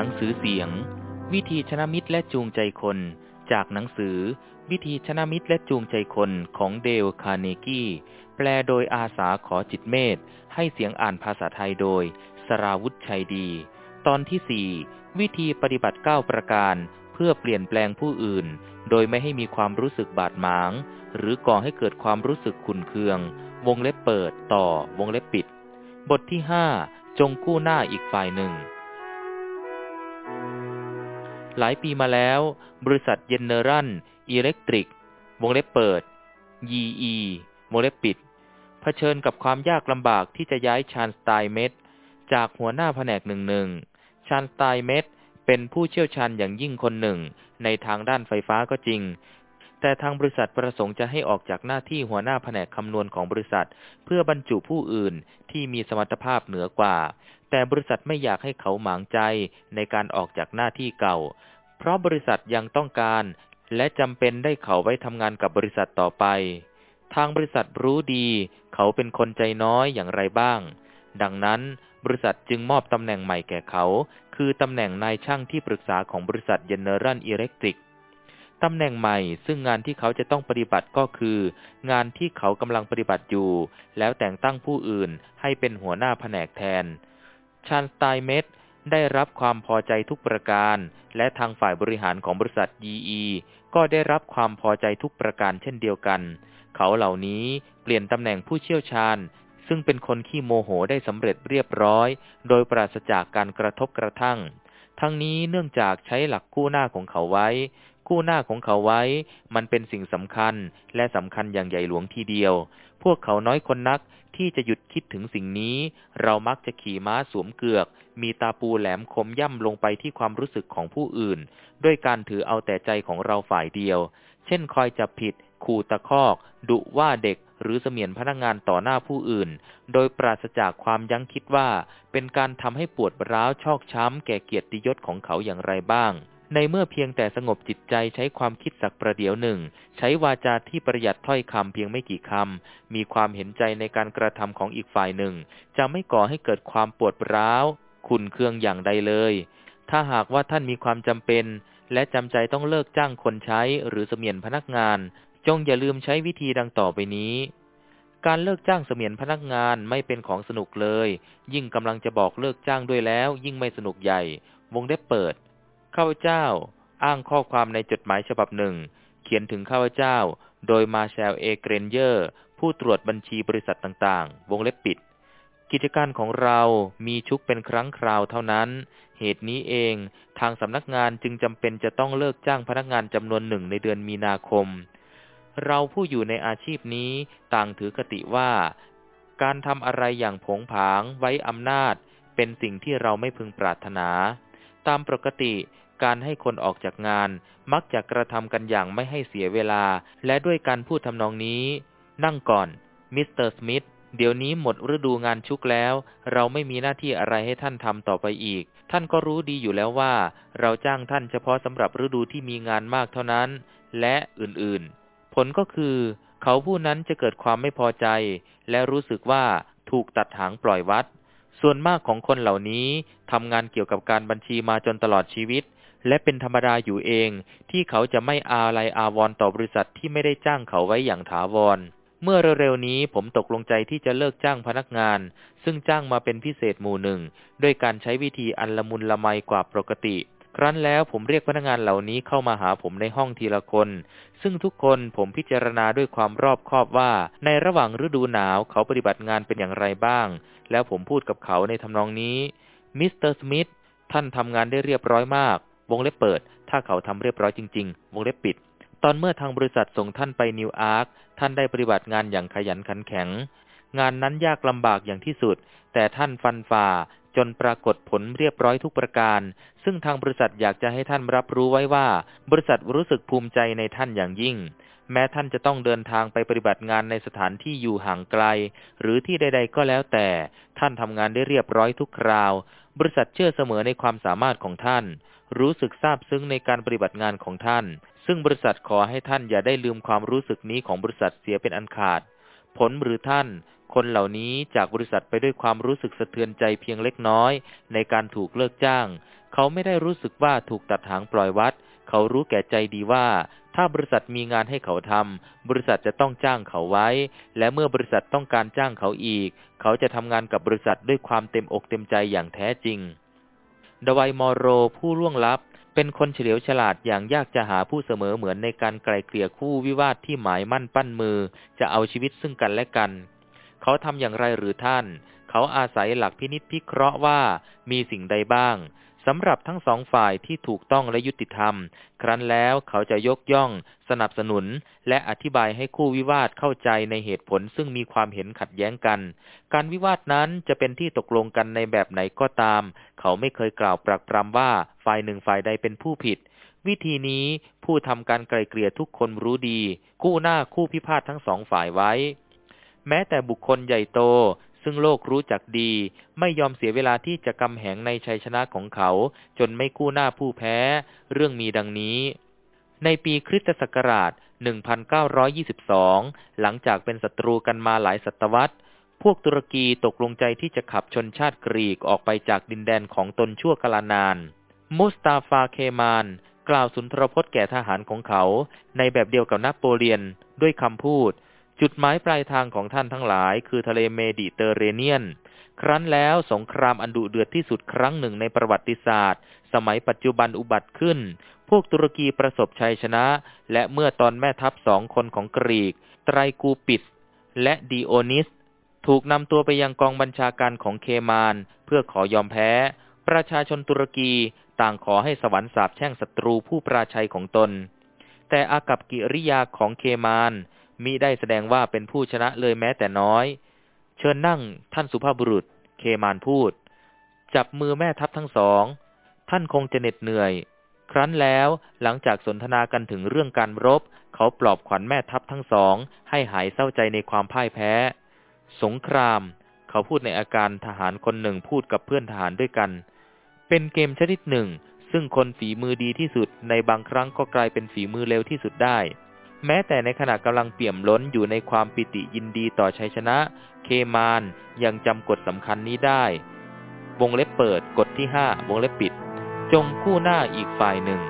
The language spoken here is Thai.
หนังสือเสียง วิธีชนะมิตรและจูงใจคน จากหนังสือ วิธีชนะมิตรและจูงใจคนของเดลคาร์เนกี้ แปลโดยอาสาขอจิตเมธให้เสียงอ่านภาษาไทยโดย สราวุธชัยดี ตอนที่สี่วิธีปฏิบัติเก้าประการ เพื่อเปลี่ยนแปลงผู้อื่น โดยไม่ให้มีความรู้สึกบาดหมาง หรือก่อให้เกิดความรู้สึกขุนเคือง วงเล็บเปิดต่อวงเล็บปิด บทที่ห้าจงกู้หน้าอีกฝ่ายหนึ่ง หลายปีมาแล้ว บริษัทเยนเนอรันอิเล็กทริก วงเล็บเปิด YE วงเล็บปิด เผชิญกับความยากลำบากที่จะย้ายชานสไตเมดจากหัวหน้าแผนกหนึ่งหนึ่งชานสไตเมดเป็นผู้เชี่ยวชาญอย่างยิ่งคนหนึ่ง ในทางด้านไฟฟ้าก็จริง แต่ทางบริษัทประสงค์จะให้ออกจากหน้าที่หัวหน้าแผนกคำนวณของบริษัท เพื่อบรรจุผู้อื่นที่มีสมรรถภาพเหนือกว่า แต่บริษัทไม่อยากให้เขาหมางใจในการออกจากหน้าที่เก่า เพราะบริษัทยังต้องการ และจำเป็นได้เขาไว้ทำงานกับบริษัทต่อไป ทางบริษัทรู้ดี เขาเป็นคนใจน้อยอย่างไรบ้าง ดังนั้นบริษัทจึงมอบตำแหน่งใหม่แก่เขา คือตำแหน่งนายช่างที่ปรึกษาของบริษัทเยนเนอรันอิเล็กทริกตำแหน่งใหม่ซึ่งงานที่เขาจะต้องปฏิบัติก็คือ งานที่เขากำลังปฏิบัติอยู่ แล้วแต่งตั้งผู้อื่นให้เป็นหัวหน้าแผนกแทน ชานสไตเมดได้รับความพอใจทุกประการ และทางฝ่ายบริหารของบริษัท GE ก็ได้รับความพอใจทุกประการเช่นเดียวกัน เขาเหล่านี้เปลี่ยนตำแหน่งผู้เชี่ยวชาญ ซึ่งเป็นคนขี้โมโหได้สำเร็จเรียบร้อย โดยปราศจากการกระทบกระทั่ง ทั้งนี้เนื่องจากใช้หลักกู้หน้าของเขาไว้ คู่หน้าของเขาไว้ มันเป็นสิ่งสำคัญและสำคัญอย่างใหญ่หลวงทีเดียว พวกเขาน้อยคนนักที่จะหยุดคิดถึงสิ่งนี้ เรามักจะขี่ม้าสวมเกือก มีตาปูแหลมคมย่ำลงไปที่ความรู้สึกของผู้อื่น ด้วยการถือเอาแต่ใจของเราฝ่ายเดียว เช่นคอยจับผิด ขู่ตะคอก ดุว่าเด็กหรือเสมียนพนักงานต่อหน้าผู้อื่น โดยปราศจากความยั้งคิดว่า เป็นการทำให้ปวดร้าวชอกช้ำแก่เกียรติยศของเขาอย่างไรบ้าง ในเมื่อเพียงแต่สงบจิตใจใช้ความคิดสักประเดี๋ยวหนึ่ง ใช้วาจาที่ประหยัดถ้อยคำเพียงไม่กี่คำ มีความเห็นใจในการกระทำของอีกฝ่ายหนึ่ง จะไม่ก่อให้เกิดความปวดร้าว ขุนเคืองอย่างใดเลย ถ้าหากว่าท่านมีความจำเป็น และจำใจต้องเลิกจ้างคนใช้หรือเสมียนพนักงาน จงอย่าลืมใช้วิธีดังต่อไปนี้ การเลิกจ้างเสมียนพนักงานไม่เป็นของสนุกเลย ยิ่งกำลังจะบอกเลิกจ้างด้วยแล้ว ยิ่งไม่สนุกใหญ่ วงได้เปิด ข้าพเจ้าอ้างข้อความในจดหมายฉบับหนึ่ง เขียนถึงข้าพเจ้า โดยมาแชลเอเกรนเยอร์ ผู้ตรวจบัญชีบริษัทต่างๆ วงเล็บปิด กิจการของเรามีชุกเป็นครั้งคราวเท่านั้น เหตุนี้เองทางสำนักงานจึงจำเป็นจะต้องเลิกจ้างพนักงานจำนวนหนึ่งในเดือนมีนาคม เราผู้อยู่ในอาชีพนี้ต่างถือคติว่า การทำอะไรอย่างผงผางไว้อำนาจ เป็นสิ่งที่เราไม่พึงปรารถนา ตามปกติ การให้คนออกจากงาน มักจะกระทำกันอย่างไม่ให้เสียเวลา และด้วยการพูดทำนองนี้ นั่งก่อน มิสเตอร์สมิธเดี๋ยวนี้หมดฤดูงานชุกแล้ว เราไม่มีหน้าที่อะไรให้ท่านทำต่อไปอีก ท่านก็รู้ดีอยู่แล้วว่า เราจ้างท่านเฉพาะสำหรับฤดูที่มีงานมากเท่านั้น และอื่นๆ ผลก็คือ เขาผู้นั้นจะเกิดความไม่พอใจ และรู้สึกว่าถูกตัดหางปล่อยวัด ส่วนมากของคนเหล่านี้ทำงานเกี่ยวกับการบัญชีมาจนตลอดชีวิต และเป็นธรรมดาอยู่เอง ที่เขาจะไม่อาลัยอาวรต่อบริษัทที่ไม่ได้จ้างเขาไว้อย่างถาวร เมื่อเร็วๆนี้ผมตกลงใจที่จะเลิกจ้างพนักงาน ซึ่งจ้างมาเป็นพิเศษหมู่หนึ่ง ด้วยการใช้วิธีอันละมุนละไมกว่าปกติ ครั้นแล้วผมเรียกพนักงานเหล่านี้เข้ามาหาผมในห้องทีละคน ซึ่งทุกคนผมพิจารณาด้วยความรอบคอบว่า ในระหว่างฤดูหนาวเขาปฏิบัติงานเป็นอย่างไรบ้าง แล้วผมพูดกับเขาในทำนองนี้ มิสเตอร์สมิธ ท่านทำงานได้เรียบร้อยมาก วงเล็บเปิด ถ้าเขาทำเรียบร้อยจริง ๆ วงเล็บปิด ตอนเมื่อทางบริษัทส่งท่านไปนิวอาร์ค ท่านได้ปฏิบัติงานอย่างขยันขันแข็ง งานนั้นยากลำบากอย่างที่สุด แต่ท่านฟันฝ่า จนปรากฏผลเรียบร้อยทุกประการ ซึ่งทางบริษัทอยากจะให้ท่านรับรู้ไว้ว่า บริษัทรู้สึกภูมิใจในท่านอย่างยิ่ง แม้ท่านจะต้องเดินทางไปปฏิบัติงานในสถานที่อยู่ห่างไกล หรือที่ใด ๆ ก็แล้วแต่ ท่านทำงานได้เรียบร้อยทุกคราว บริษัทเชื่อเสมอในความสามารถของท่าน รู้สึกซาบซึ้งในการปฏิบัติงานของท่าน ซึ่งบริษัทขอให้ท่านอย่าได้ลืมความรู้สึกนี้ของบริษัทเสียเป็นอันขาด ผลหรือท่าน คนเหล่านี้จากบริษัทไปด้วยความรู้สึกสะเทือนใจเพียงเล็กน้อย ในการถูกเลิกจ้าง เขาไม่ได้รู้สึกว่าถูกตัดหางปล่อยวัด เขารู้แก่ใจดีว่า ถ้าบริษัทมีงานให้เขาทำบริษัทจะต้องจ้างเขาไว้ และเมื่อบริษัทต้องการจ้างเขาอีก เขาจะทำงานกับบริษัทด้วยความเต็มอกเต็มใจอย่างแท้จริง ดวัยมอโรผู้ล่วงลับเป็นคนเฉลียวฉลาดอย่างยากจะหาผู้เสมอเหมือนในการไกลเกลี่ยคู่วิวาทที่หมายมั่นปั้นมือ จะเอาชีวิตซึ่งกันและกัน เขาทำอย่างไรหรือท่าน เขาอาศัยหลักพินิษพิเคราะห์ว่ามีสิ่งใดบ้างสำหรับทั้งสองฝ่ายที่ถูกต้องและยุติธรรม ครั้นแล้วเขาจะยกย่อง สนับสนุน และอธิบายให้คู่วิวาทเข้าใจในเหตุผลซึ่งมีความเห็นขัดแย้งกัน การวิวาทนั้นจะเป็นที่ตกลงกันในแบบไหนก็ตาม เขาไม่เคยกล่าวปรักปรำว่าฝ่ายหนึ่งฝ่ายใดเป็นผู้ผิด วิธีนี้ผู้ทำการไกลเกลี่ยทุกคนรู้ดี คู่หน้าคู่พิพาททั้งสองฝ่ายไว้ แม้แต่บุคคลใหญ่โต ซึ่งโลกรู้จักดี ไม่ยอมเสียเวลาที่จะกำแหงในชัยชนะของเขา จนไม่กู้หน้าผู้แพ้ เรื่องมีดังนี้ ในปีคริสตศักราช 1922 หลังจากเป็นศัตรูกันมาหลายศตวรรษ พวกตุรกีตกลงใจที่จะขับชนชาติกรีกออกไปจากดินแดนของตนชั่วกาลานาน มุสตาฟาเคมาลกล่าวสุนทรพจน์แก่ทหารของเขา ในแบบเดียวกับนโปเลียนด้วยคำพูด จุดหมายปลายทางของท่านทั้งหลาย คือทะเลเมดิเตอร์เรเนียน ครั้นแล้วสงครามอันดุเดือดที่สุดครั้งหนึ่งในประวัติศาสตร์ สมัยปัจจุบันอุบัติขึ้น พวกตุรกีประสบชัยชนะ และเมื่อตอนแม่ทัพสองคนของกรีก ไตรกูปิส และดีโอนิส ถูกนำตัวไปยังกองบัญชาการของเคมาล เพื่อขอยอมแพ้ ประชาชนตุรกีต่างขอให้สวรรค์สาบแช่งศัตรูผู้ปราชัยของตน แต่อากับกิริยาของเคมาน มิได้แสดงว่าเป็นผู้ชนะเลยแม้แต่น้อย เชิญนั่งท่านสุภาพบุรุษ เคมานพูด จับมือแม่ทัพทั้งสอง ท่านคงจะเหน็ดเหนื่อย ครั้นแล้วหลังจากสนทนากันถึงเรื่องการรบ เขาปลอบขวัญแม่ทัพทั้งสอง ให้หายเศร้าใจในความพ่ายแพ้ สงคราม เขาพูดในอาการทหารคนหนึ่งพูดกับเพื่อนทหารด้วยกัน เป็นเกมชนิดหนึ่ง ซึ่งคนฝีมือดีที่สุดในบางครั้งก็กลายเป็นฝีมือเร็วที่สุดได้ แม้แต่ในขณะกำลังเปี่ยมล้นอยู่ในความปิติยินดีต่อชัยชนะ เคมานยังจำกฎสำคัญนี้ได้ วงเล็บเปิดกฎที่ห้าวงเล็บปิด จงคู่หน้าอีกฝ่ายหนึ่ง